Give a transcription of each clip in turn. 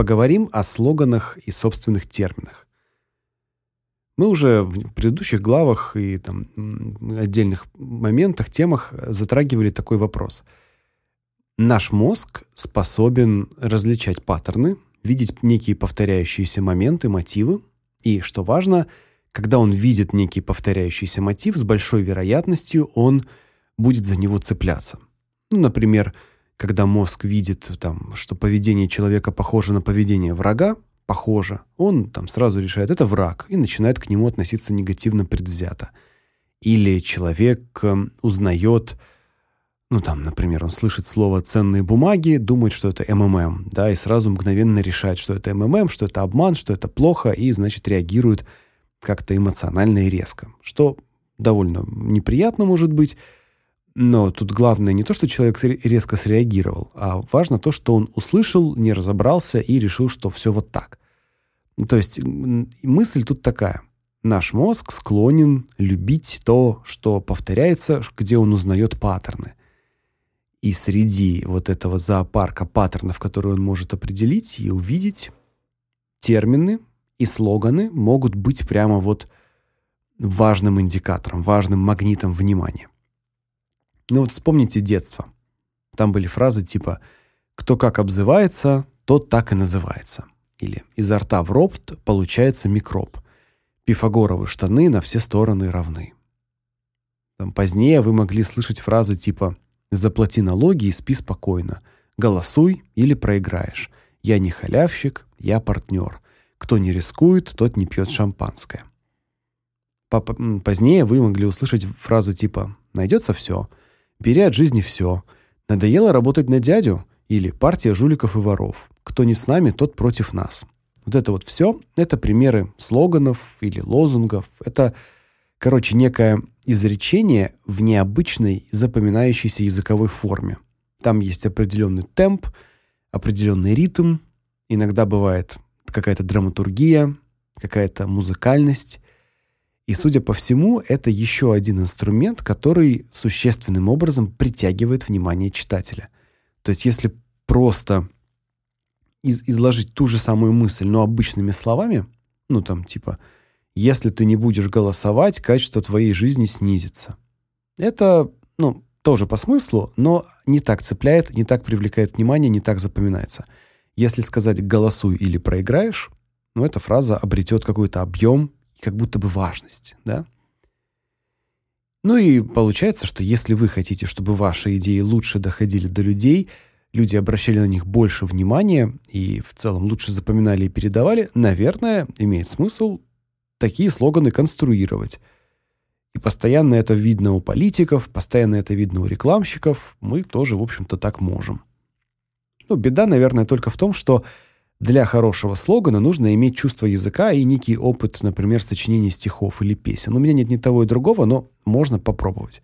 поговорим о слоганах и собственных терминах. Мы уже в предыдущих главах и там отдельных моментах, темах затрагивали такой вопрос. Наш мозг способен различать паттерны, видеть некие повторяющиеся моменты, мотивы, и, что важно, когда он видит некий повторяющийся мотив, с большой вероятностью он будет за него цепляться. Ну, например, когда мозг видит там, что поведение человека похоже на поведение врага, похоже, он там сразу решает это враг и начинает к нему относиться негативно предвзято. Или человек эм, узнает, ну там, например, он слышит слово ценные бумаги, думает, что это МММ, да, и сразу мгновенно решает, что это МММ, что это обман, что это плохо, и значит реагирует как-то эмоционально и резко, что довольно неприятно может быть. Но тут главное не то, что человек резко среагировал, а важно то, что он услышал, не разобрался и решил, что все вот так. То есть мысль тут такая: наш мозг склонен любить то, что повторяется, где он узнает паттерны. И среди вот этого зоопарка паттернов, которые он может определить и увидеть, термины и слоганы могут быть прямо вот важным индикатором, важным магнитом внимания. Ну вот вспомните детство. Там были фразы типа «Кто как обзывается, тот так и называется». Или «Изо рта в рот получается микроб». «Пифагоровы штаны на все стороны равны». Там позднее вы могли слышать фразы типа «Заплати налоги и спи спокойно», «Голосуй или проиграешь», «Я не халявщик, я партнер», «Кто не рискует, тот не пьет шампанское». Позднее вы могли услышать фразы типа «Найдется все», Бери от жизни все. Надоело работать на дядю или партия жуликов и воров. Кто не с нами, тот против нас. Вот это вот все это примеры слоганов или лозунгов. Это, короче, некое изречение в необычной запоминающейся языковой форме. Там есть определенный темп, определенный ритм, иногда бывает какая-то драматургия, какая-то музыкальность. И, судя по всему, это еще один инструмент, который существенным образом притягивает внимание читателя. То есть, если просто из изложить ту же самую мысль, но обычными словами, ну там типа, если ты не будешь голосовать, качество твоей жизни снизится. Это, ну, тоже по смыслу, но не так цепляет, не так привлекает внимание, не так запоминается. Если сказать голосуй или проиграешь, ну эта фраза обретет какой-то объем как будто бы важность, да? Ну и получается, что если вы хотите, чтобы ваши идеи лучше доходили до людей, люди обращали на них больше внимания и в целом лучше запоминали и передавали, наверное, имеет смысл такие слоганы конструировать. И постоянно это видно у политиков, постоянно это видно у рекламщиков, мы тоже, в общем-то, так можем. Ну, беда, наверное, только в том, что для хорошего слогана нужно иметь чувство языка и некий опыт, например, сочинения стихов или песен. У меня нет ни того и другого, но можно попробовать.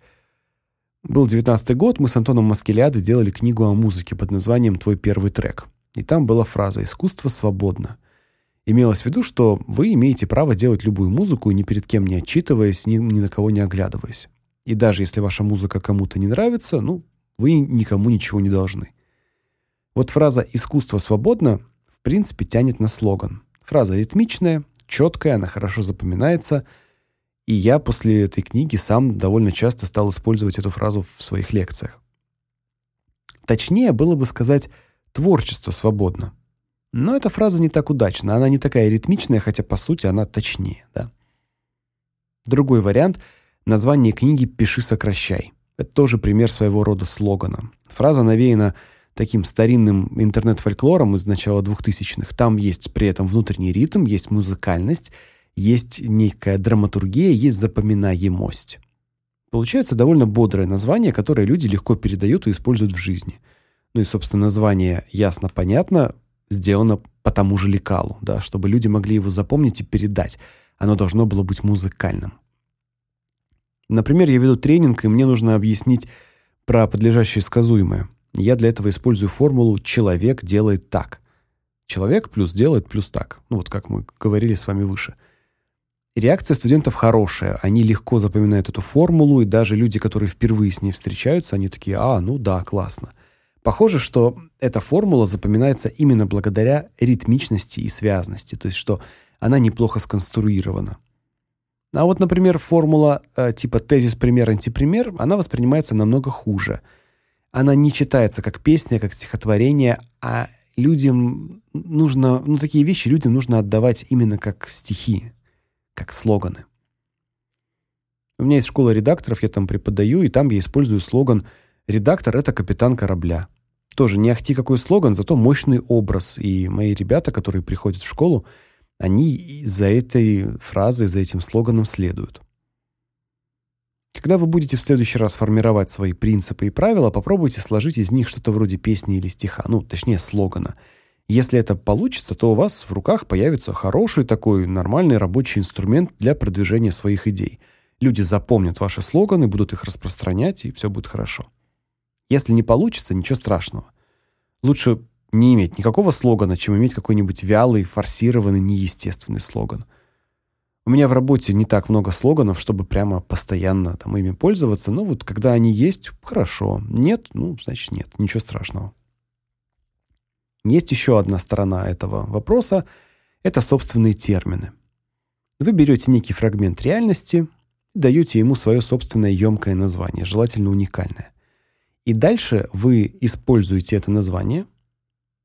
Был девятнадцатый год, мы с Антоном Маскелиадой делали книгу о музыке под названием Твой первый трек. И там была фраза Искусство свободно. Имелось в виду, что вы имеете право делать любую музыку, ни перед кем не отчитываясь, ни, ни на кого не оглядываясь. И даже если ваша музыка кому-то не нравится, ну, вы никому ничего не должны. Вот фраза искусство свободно принципе тянет на слоган. Фраза ритмичная, четкая, она хорошо запоминается. И я после этой книги сам довольно часто стал использовать эту фразу в своих лекциях. Точнее было бы сказать творчество свободно. Но эта фраза не так удачна, она не такая ритмичная, хотя по сути она точнее, да. Другой вариант название книги Пиши сокращай. Это тоже пример своего рода слогана. Фраза навеяна таким старинным интернет-фольклором из начала 2000-х. Там есть при этом внутренний ритм, есть музыкальность, есть некая драматургия, есть запоминаемость. Получается довольно бодрое название, которое люди легко передают и используют в жизни. Ну и, собственно, название ясно понятно, сделано по тому же лекалу, да, чтобы люди могли его запомнить и передать. Оно должно было быть музыкальным. Например, я веду тренинг, и мне нужно объяснить про подлежащее сказуемое. Я для этого использую формулу человек делает так. Человек плюс делает плюс так. Ну вот как мы говорили с вами выше. Реакция студентов хорошая. Они легко запоминают эту формулу, и даже люди, которые впервые с ней встречаются, они такие: "А, ну да, классно". Похоже, что эта формула запоминается именно благодаря ритмичности и связности, то есть что она неплохо сконструирована. А вот, например, формула э, типа тезис пример антипример, она воспринимается намного хуже. Она не читается как песня, как стихотворение, а людям нужно, ну такие вещи людям нужно отдавать именно как стихи, как слоганы. У меня есть школа редакторов, я там преподаю, и там я использую слоган Редактор это капитан корабля. Тоже не ахти какой слоган, зато мощный образ. И мои ребята, которые приходят в школу, они за этой фразой, за этим слоганом следуют. Когда вы будете в следующий раз формировать свои принципы и правила, попробуйте сложить из них что-то вроде песни или стиха, ну, точнее, слогана. Если это получится, то у вас в руках появится хороший такой нормальный рабочий инструмент для продвижения своих идей. Люди запомнят ваши слоганы, будут их распространять, и все будет хорошо. Если не получится, ничего страшного. Лучше не иметь никакого слогана, чем иметь какой-нибудь вялый, форсированный, неестественный слоган. У меня в работе не так много слоганов, чтобы прямо постоянно там ими пользоваться, но вот когда они есть, хорошо. Нет, ну, значит, нет, ничего страшного. Есть еще одна сторона этого вопроса это собственные термины. Вы берете некий фрагмент реальности, даете ему свое собственное ёмкое название, желательно уникальное. И дальше вы используете это название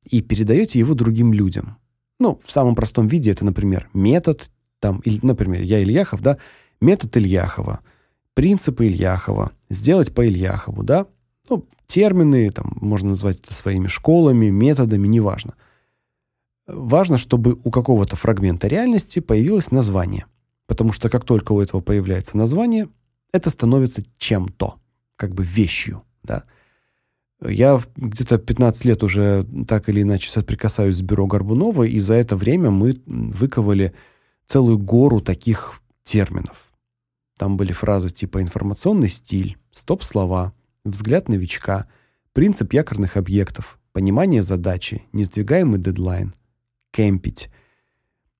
и передаете его другим людям. Ну, в самом простом виде это, например, метод там например, я Ильяхов, да, метод Ильяхова, принципы Ильяхова, сделать по Ильяхову, да? Ну, термины там можно назвать это своими школами, методами, неважно. Важно, чтобы у какого-то фрагмента реальности появилось название. Потому что как только у этого появляется название, это становится чем-то, как бы вещью да. Я где-то 15 лет уже так или иначе соприкасаюсь с бюро Горбунова, и за это время мы выковали целую гору таких терминов. Там были фразы типа информационный стиль, стоп-слова, взгляд новичка, принцип якорных объектов, понимание задачи, несдвигаемый дедлайн, кемпить.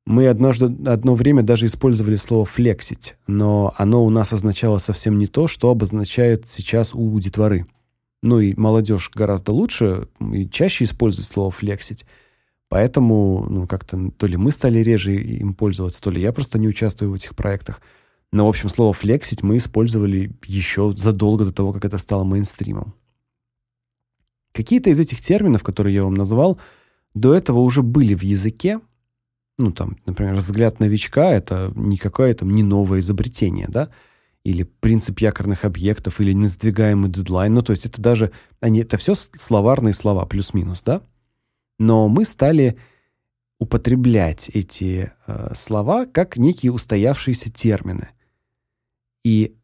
Мы однажды одно время даже использовали слово флексить, но оно у нас означало совсем не то, что обозначает сейчас у детворы. Ну и молодежь гораздо лучше и чаще использует слово флексить. Поэтому, ну, как-то то ли мы стали реже им пользоваться, то ли я просто не участвую в этих проектах. Но, в общем, слово флексить мы использовали еще задолго до того, как это стало мейнстримом. Какие-то из этих терминов, которые я вам назвал, до этого уже были в языке. Ну, там, например, взгляд новичка это никакое там не новое изобретение, да? или принцип якорных объектов, или несдвигаемый дедлайн. Ну, то есть это даже они это все словарные слова плюс-минус, да? Но мы стали употреблять эти э, слова как некие устоявшиеся термины. И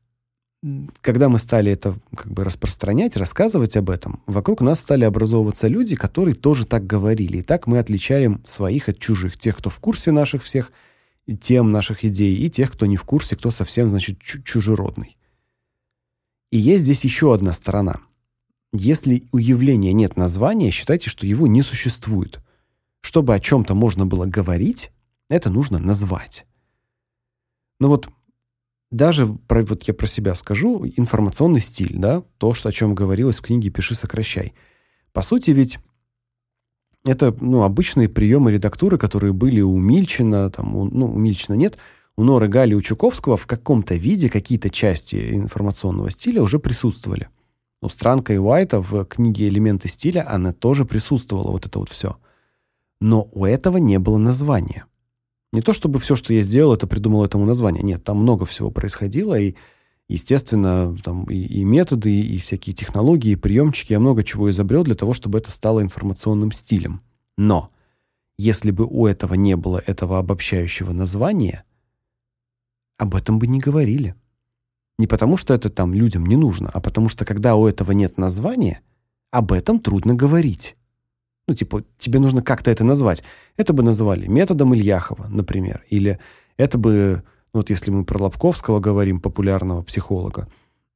когда мы стали это как бы распространять, рассказывать об этом, вокруг нас стали образовываться люди, которые тоже так говорили. И так мы отличаем своих от чужих, тех, кто в курсе наших всех тем наших идей, и тех, кто не в курсе, кто совсем, значит, чужеродный. И есть здесь еще одна сторона. Если у явления нет названия, считайте, что его не существует. Чтобы о чем то можно было говорить, это нужно назвать. Но вот даже про вот я про себя скажу, информационный стиль, да, то, что о чем говорилось в книге Пиши, сокращай. По сути ведь это, ну, обычные приемы редактуры, которые были у Мильчина, там, у, ну, у Мильчина нет, у Норы Гали, у Чуковского в каком-то виде какие-то части информационного стиля уже присутствовали. У Странка и Уайта в книге Элементы стиля она тоже присутствовала, вот это вот все. Но у этого не было названия. Не то чтобы все, что я сделал, это придумал этому название. Нет, там много всего происходило, и естественно, там и, и методы, и всякие технологии, и приемчики, я много чего изобрел для того, чтобы это стало информационным стилем. Но если бы у этого не было этого обобщающего названия, об этом бы не говорили. Не потому, что это там людям не нужно, а потому что когда у этого нет названия, об этом трудно говорить. Ну, типа, тебе нужно как-то это назвать. Это бы называли методом Ильяхова, например, или это бы вот если мы про Лобковского говорим, популярного психолога,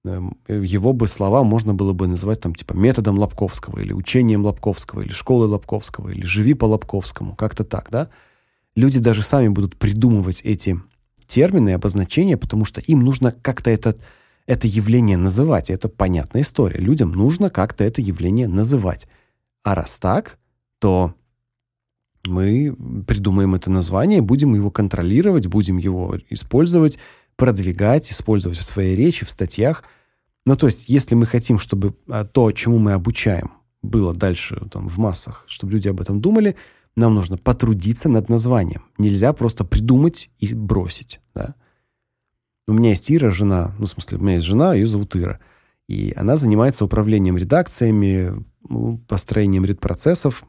эм, его бы слова можно было бы назвать там типа методом Лобковского или учением Лобковского или школой Лобковского или живи по Лобковскому, как-то так, да? Люди даже сами будут придумывать эти термины и обозначения, потому что им нужно как-то это это явление называть. Это понятная история. Людям нужно как-то это явление называть. А раз так, то мы придумаем это название, будем его контролировать, будем его использовать, продвигать, использовать в своей речи, в статьях. Ну, то есть, если мы хотим, чтобы а, то, чему мы обучаем, было дальше там в массах, чтобы люди об этом думали, нам нужно потрудиться над названием. Нельзя просто придумать и бросить, да? У меня есть Ира, жена, ну, в смысле, у меня есть жена, ее зовут Ира. И она занимается управлением редакциями, ну, построением редпроцессов.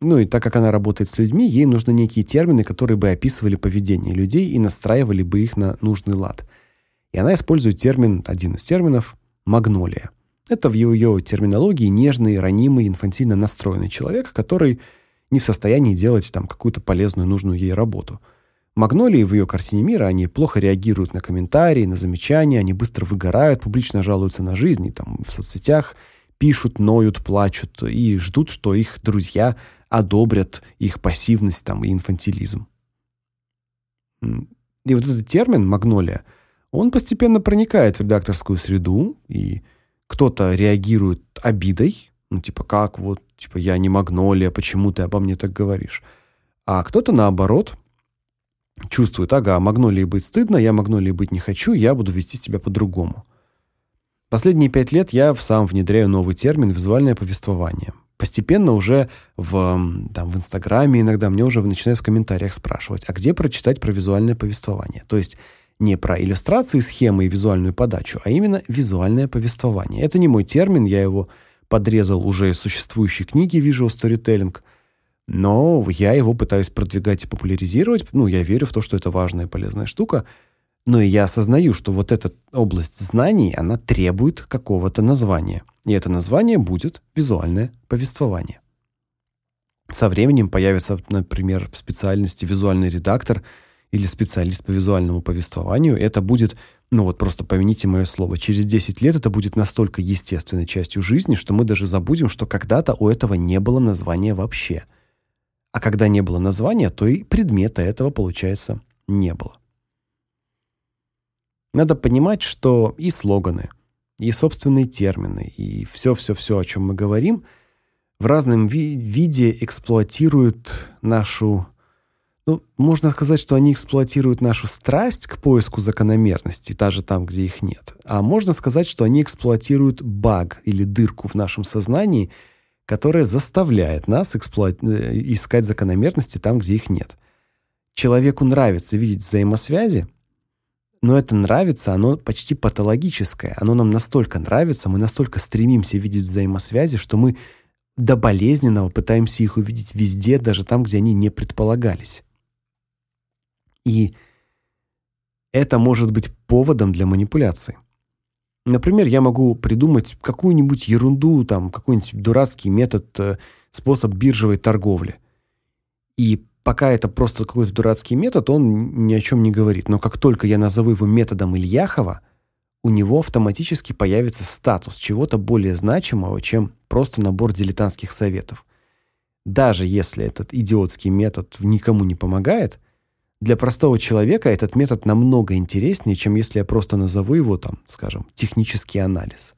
Ну и так как она работает с людьми, ей нужны некие термины, которые бы описывали поведение людей и настраивали бы их на нужный лад. И она использует термин, один из терминов магнолия. Это в ее терминологии нежный, ранимый, инфантильно настроенный человек, который не в состоянии делать там какую-то полезную, нужную ей работу. Магнолии в ее картине мира, они плохо реагируют на комментарии, на замечания, они быстро выгорают, публично жалуются на жизнь, и, там в соцсетях пишут, ноют, плачут и ждут, что их друзья одобрят их пассивность там и инфантилизм. И вот этот термин магнолия, он постепенно проникает в редакторскую среду, и кто-то реагирует обидой, ну типа как вот, типа я не магнолия, почему ты обо мне так говоришь? А кто-то наоборот чувствует, ага, магнолии быть стыдно, я магнолии быть не хочу, я буду вести себя по-другому. Последние пять лет я сам внедряю новый термин визуальное повествование постепенно уже в там в Инстаграме иногда мне уже начинают в комментариях спрашивать: "А где прочитать про визуальное повествование?" То есть не про иллюстрации, схемы и визуальную подачу, а именно визуальное повествование. Это не мой термин, я его подрезал уже из существующей книги Visual Storytelling, но я его пытаюсь продвигать и популяризировать. Ну, я верю в то, что это важная и полезная штука. Но и я осознаю, что вот эта область знаний, она требует какого-то названия. И это название будет визуальное повествование. Со временем появится, например, в специальности визуальный редактор или специалист по визуальному повествованию. Это будет, ну вот просто помяните мое слово, через 10 лет это будет настолько естественной частью жизни, что мы даже забудем, что когда-то у этого не было названия вообще. А когда не было названия, то и предмета этого, получается, не было. Надо понимать, что и слоганы, и собственные термины, и все-все-все, о чем мы говорим, в разном ви виде эксплуатируют нашу ну, можно сказать, что они эксплуатируют нашу страсть к поиску закономерностей, даже там, где их нет. А можно сказать, что они эксплуатируют баг или дырку в нашем сознании, которая заставляет нас эксплуат... Э, искать закономерности там, где их нет. Человеку нравится видеть взаимосвязи, но это нравится, оно почти патологическое. Оно нам настолько нравится, мы настолько стремимся видеть взаимосвязи, что мы до болезненного пытаемся их увидеть везде, даже там, где они не предполагались. И это может быть поводом для манипуляции. Например, я могу придумать какую-нибудь ерунду, там какой-нибудь дурацкий метод, э, способ биржевой торговли. И пока это просто какой-то дурацкий метод, он ни о чем не говорит. Но как только я назову его методом Ильяхова, у него автоматически появится статус чего-то более значимого, чем просто набор дилетантских советов. Даже если этот идиотский метод никому не помогает, для простого человека этот метод намного интереснее, чем если я просто назову его там, скажем, технический анализ.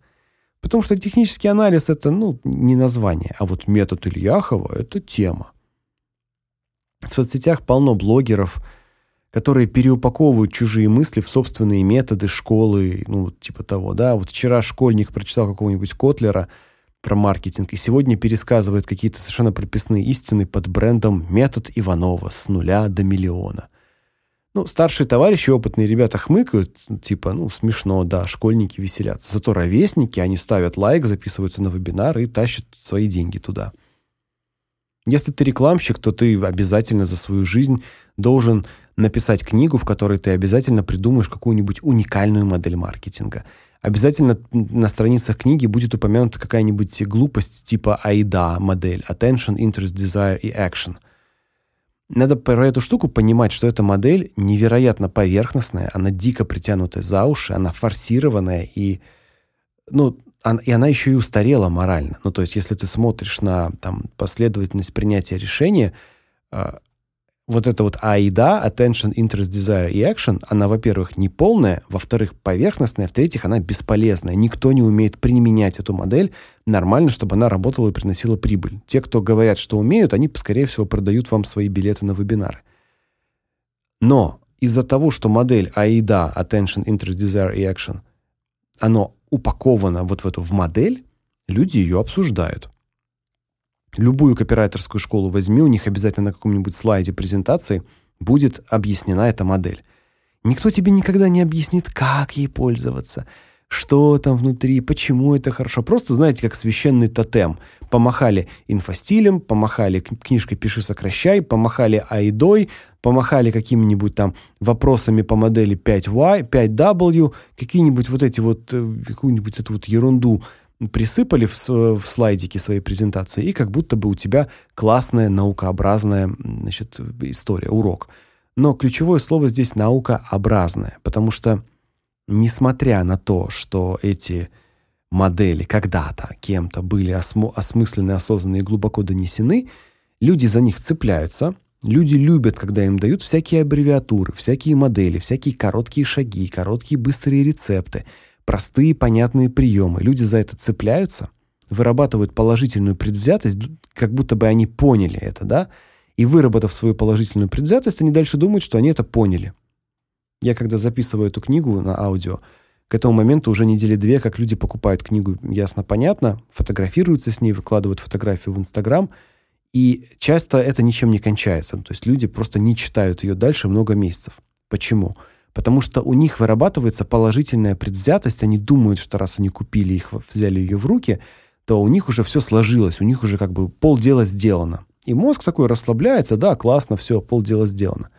Потому что технический анализ это, ну, не название, а вот метод Ильяхова это тема. В соцсетях полно блогеров, которые переупаковывают чужие мысли в собственные методы школы, ну вот типа того, да. Вот вчера школьник прочитал какого-нибудь Котлера про маркетинг и сегодня пересказывает какие-то совершенно прописные истины под брендом метод Иванова с нуля до миллиона. Ну, старшие товарищи, опытные ребята хмыкают, типа, ну, смешно, да, школьники веселятся. Зато ровесники, они ставят лайк, записываются на вебинар и тащат свои деньги туда. Если ты рекламщик, то ты обязательно за свою жизнь должен написать книгу, в которой ты обязательно придумаешь какую-нибудь уникальную модель маркетинга. Обязательно на страницах книги будет упомянута какая-нибудь глупость типа AIDA модель Attention, Interest, Desire и Action. Надо про эту штуку понимать, что эта модель невероятно поверхностная, она дико притянутая за уши, она форсированная и ну и она еще и устарела морально. Ну, то есть, если ты смотришь на там последовательность принятия решения, э, вот это вот AIDA, Attention, Interest, Desire и Action, она, во-первых, не полная, во-вторых, поверхностная, в-третьих, она бесполезная. Никто не умеет применять эту модель нормально, чтобы она работала и приносила прибыль. Те, кто говорят, что умеют, они, скорее всего, продают вам свои билеты на вебинары. Но из-за того, что модель AIDA, Attention, Interest, Desire и Action, оно упаковано вот в эту в модель, люди ее обсуждают. Любую копирайтерскую школу возьми, у них обязательно на каком-нибудь слайде презентации будет объяснена эта модель. Никто тебе никогда не объяснит, как ей пользоваться, что там внутри, почему это хорошо. Просто, знаете, как священный тотем. Помахали инфостилем, помахали книжкой «Пиши, сокращай», помахали айдой, помахали какими-нибудь там вопросами по модели 5Y, 5W, какие-нибудь вот эти вот, э, какую-нибудь эту вот ерунду присыпали в, в слайдике своей презентации, и как будто бы у тебя классная наукообразная, значит, история, урок. Но ключевое слово здесь наукообразная, потому что несмотря на то, что эти модели когда-то кем-то были осмо- осмыслены, осознаны и глубоко донесены, люди за них цепляются. Люди любят, когда им дают всякие аббревиатуры, всякие модели, всякие короткие шаги, короткие быстрые рецепты – простые, понятные приемы. Люди за это цепляются, вырабатывают положительную предвзятость, как будто бы они поняли это, да? И выработав свою положительную предвзятость, они дальше думают, что они это поняли. Я когда записываю эту книгу на аудио, к этому моменту уже недели две, как люди покупают книгу, ясно понятно, фотографируются с ней, выкладывают фотографию в Инстаграм, и часто это ничем не кончается. То есть люди просто не читают ее дальше много месяцев. Почему? Потому что у них вырабатывается положительная предвзятость, они думают, что раз они купили их, взяли ее в руки, то у них уже все сложилось, у них уже как бы полдела сделано. И мозг такой расслабляется, да, классно, все, полдела сделано.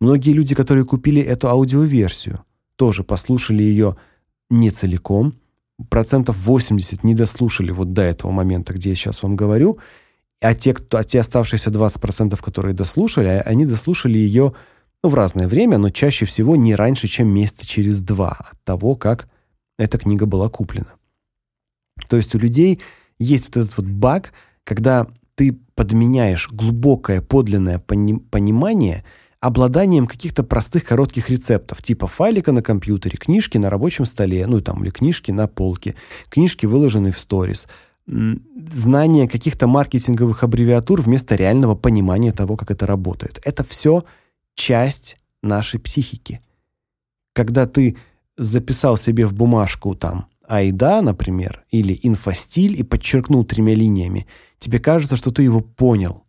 Многие люди, которые купили эту аудиоверсию, тоже послушали ее не целиком, процентов 80 не дослушали вот до этого момента, где я сейчас вам говорю, а те, кто, а те оставшиеся 20%, которые дослушали, они дослушали ее в разное время, но чаще всего не раньше, чем месяца через два от того, как эта книга была куплена. То есть у людей есть вот этот вот баг, когда ты подменяешь глубокое подлинное понимание обладанием каких-то простых коротких рецептов, типа файлика на компьютере, книжки на рабочем столе, ну там или книжки на полке, книжки выложенные в сторис, знание каких-то маркетинговых аббревиатур вместо реального понимания того, как это работает. Это все часть нашей психики. Когда ты записал себе в бумажку там айда, например, или инфостиль и подчеркнул тремя линиями, тебе кажется, что ты его понял.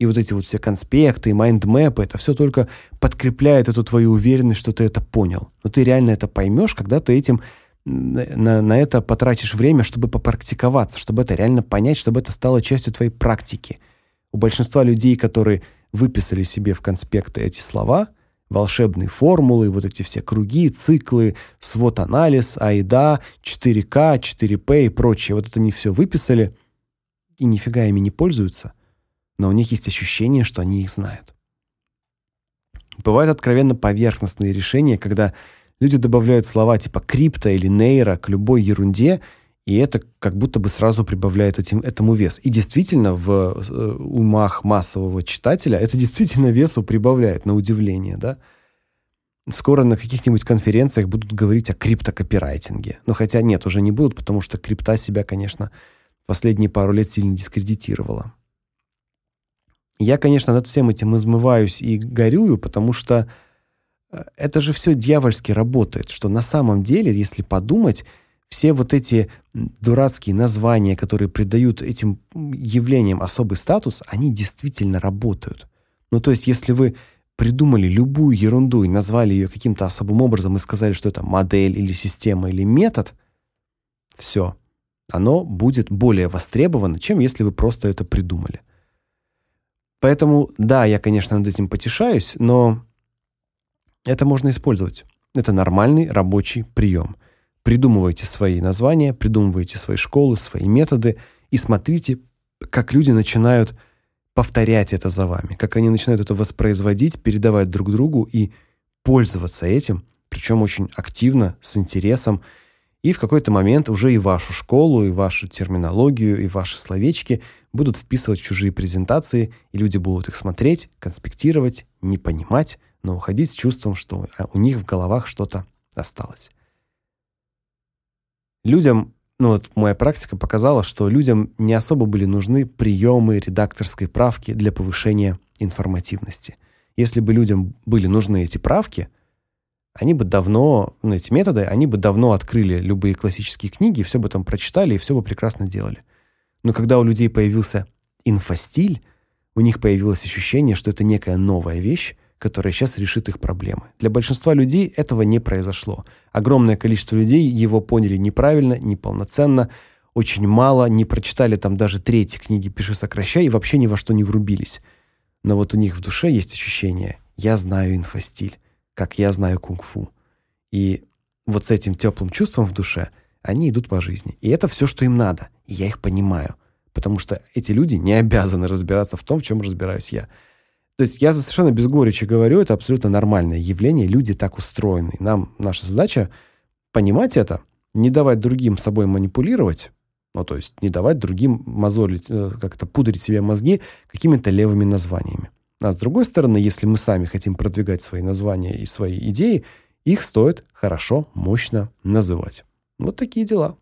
И вот эти вот все конспекты и майндмэпы, это все только подкрепляет эту твою уверенность, что ты это понял. Но ты реально это поймешь, когда ты этим на, на это потратишь время, чтобы попрактиковаться, чтобы это реально понять, чтобы это стало частью твоей практики. У большинства людей, которые выписали себе в конспекты эти слова, волшебные формулы, вот эти все круги, циклы, свод-анализ, AIDA, 4К, 4П и прочее. Вот это они все выписали и нифига ими не пользуются, но у них есть ощущение, что они их знают. Бывают откровенно поверхностные решения, когда люди добавляют слова типа крипто или нейро к любой ерунде, и это как будто бы сразу прибавляет этим, этому вес. И действительно, в э, умах массового читателя это действительно весу прибавляет, на удивление, да. Скоро на каких-нибудь конференциях будут говорить о криптокопирайтинге. Но хотя нет, уже не будут, потому что крипта себя, конечно, последние пару лет сильно дискредитировала. Я, конечно, над всем этим измываюсь и горюю, потому что э, это же все дьявольски работает, что на самом деле, если подумать, все вот эти дурацкие названия, которые придают этим явлениям особый статус, они действительно работают. Ну, то есть, если вы придумали любую ерунду и назвали ее каким-то особым образом и сказали, что это модель или система или метод, все, оно будет более востребовано, чем если вы просто это придумали. Поэтому, да, я, конечно, над этим потешаюсь, но это можно использовать. Это нормальный рабочий прием. Придумывайте свои названия, придумывайте свои школы, свои методы и смотрите, как люди начинают повторять это за вами, как они начинают это воспроизводить, передавать друг другу и пользоваться этим, причем очень активно, с интересом. И в какой-то момент уже и вашу школу, и вашу терминологию, и ваши словечки будут вписывать в чужие презентации, и люди будут их смотреть, конспектировать, не понимать, но уходить с чувством, что у них в головах что-то осталось. Людям, ну вот моя практика показала, что людям не особо были нужны приемы редакторской правки для повышения информативности. Если бы людям были нужны эти правки, они бы давно, ну, эти методы, они бы давно открыли любые классические книги, все бы там прочитали и все бы прекрасно делали. Но когда у людей появился инфостиль, у них появилось ощущение, что это некая новая вещь, которая сейчас решит их проблемы. Для большинства людей этого не произошло. Огромное количество людей его поняли неправильно, неполноценно, очень мало, не прочитали там даже третьи книги «Пиши, сокращай» и вообще ни во что не врубились. Но вот у них в душе есть ощущение «я знаю инфостиль» как я знаю кунг-фу. И вот с этим теплым чувством в душе они идут по жизни. И это все, что им надо. И я их понимаю, потому что эти люди не обязаны разбираться в том, в чем разбираюсь я. То есть я совершенно без горечи говорю, это абсолютно нормальное явление, люди так устроены. Нам наша задача понимать это, не давать другим собой манипулировать, ну то есть не давать другим мозолить, э, как это пудрить себе мозги какими-то левыми названиями. А с другой стороны, если мы сами хотим продвигать свои названия и свои идеи, их стоит хорошо, мощно называть. Вот такие дела.